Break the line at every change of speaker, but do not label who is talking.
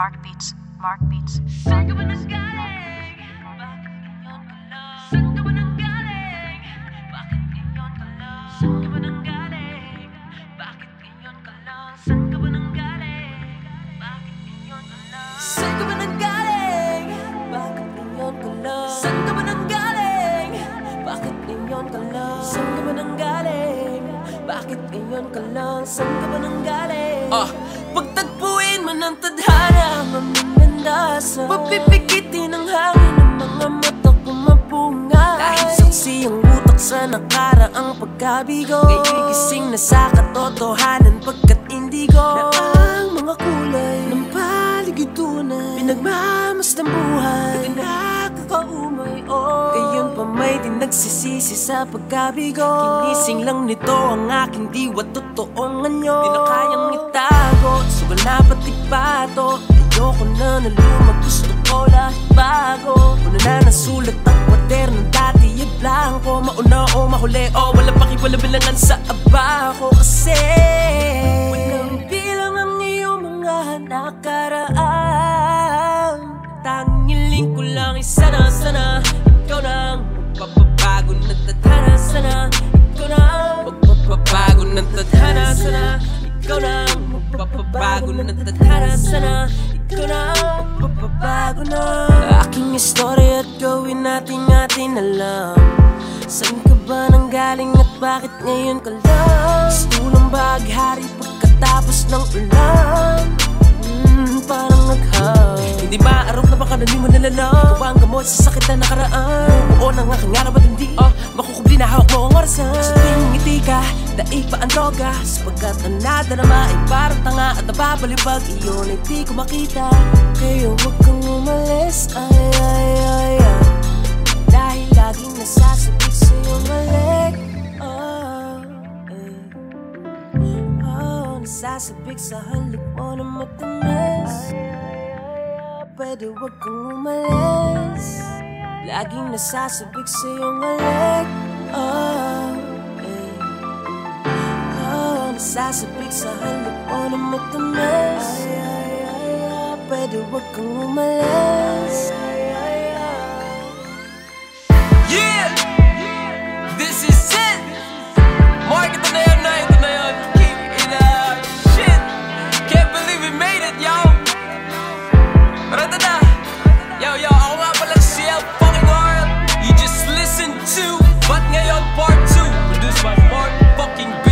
Mark Beats. Mark Beats.
Saan ka ba nanggaling? Bakit ganyan ka lang? Saan ka ba nanggaling? Bakit ganyan ka lang? Saan ka ba? Bakit ganyan ka lang? Saan ka ba? Bakit ganyan ka lang? Saan ka ba? Bakit ganyan ka lang? Saan ka ba nanggaling? Bakit ganyan ka lang? Saan ka ba nanggaling? Bakit ganyan ka lang? Saan ka ba nanggaling? Ah, pagtagpuin man ang tadhana Maminandasa Papipikitin ang hangin ng mga mata ko mabunga Dahil saksi ang utak sa nakaraang pagkabigo. Gigising na sa katotohanan pagkat indigo. Na ang mga kulay ng paligidunay Pinagmamas ng buhay. Nakakaumay oh. Gayon pa may di nagsisisi sa pagkabigo. Kinising lang nito ang aking diwa Totoong anyo Di na kayang itago. Sugal na pati pato Ayoko na na lumag na nasulat ang kwaderno Dati ay blanco Mauna o mahuli. O Wala pakiwala bilangan sa aba ko Kasi Walang bilang ang iyong mga nakaraan. Tanging hiling ko lang ay sana sana Ikaw nang magpapabago ng tadhana sana Ikaw nang magpapabago ng tadhana sana Ikaw nang magpapabago ng tadhana sana Ikaw nang magpapabago Aking istorya at gawin natin atin alam. Saan ka ba nanggaling at bakit ngayon ka lang? Gusto ng baghari pagkatapos ng ulan? Mm, Parang naghang Hindi ba arok na baka na di mo nalalang Ikaw ang gamot sa sakit na nakaraan? Oo na nga kang araw at hindi? Oh, Makukubli na hawak mo ang orasan Sa tuwing ngiti ka, daig pa ang droga. Sapagkat ang nadarama ay parang tanga At nababalibag iyon ay di ko makita. Kaya huwag kang umalis Nasasabik sa halik mo na matamis. Pwede wag kang umalis. Laging nasasabik sa'yo mali Oh, eh. oh Nasasabik sa halik mo na matamis. Pwede wag kang umalis Part 2 Produced by Mark fucking Beats,